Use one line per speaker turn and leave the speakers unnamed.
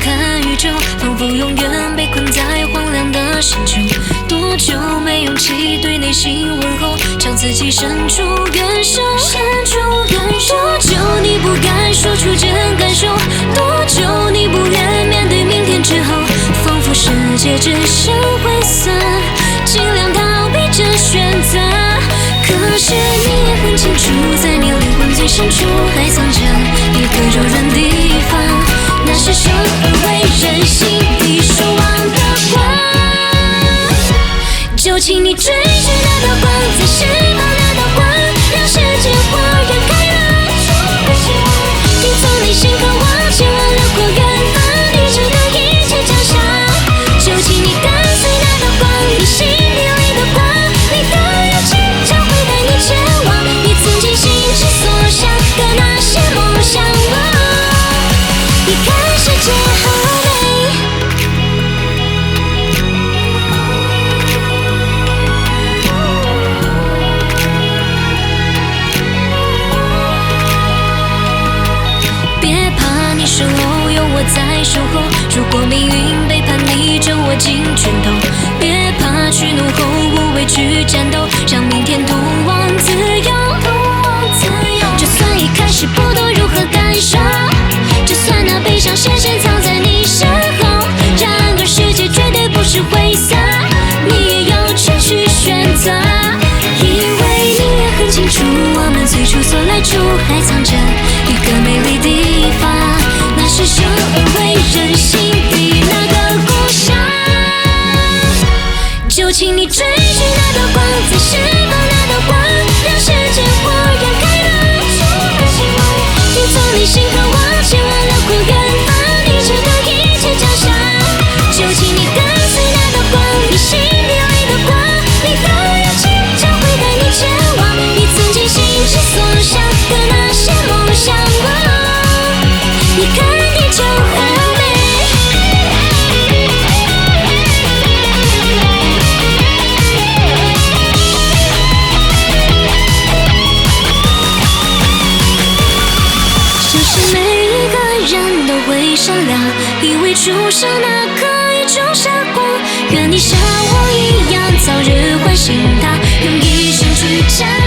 看宇宙，仿佛永远被困在荒凉的星球？多久没勇气对内心问候，朝自己伸出援手？伸出援手。多久你不敢说出真感受？多久你不愿面对明天之后？仿佛世界只剩灰色，尽量逃避这选择。可是你也很清楚，在你灵魂最深处还藏着你身后有我在守候。如果命运背叛你，就握紧拳头。别怕，去怒吼无畏去战斗，让明天通往自由。就算一开始不懂如何感受，就算那悲伤深深藏在你身后，然而世界绝对不是灰色，你也有权去选择。因为你也很清楚，我们最初所来处还藏着，是生而为人心底那个故乡。就请你追寻那道光，再释你善良，以为出生那刻已种下光。愿你像我一样，早日唤醒他，用一生去坚。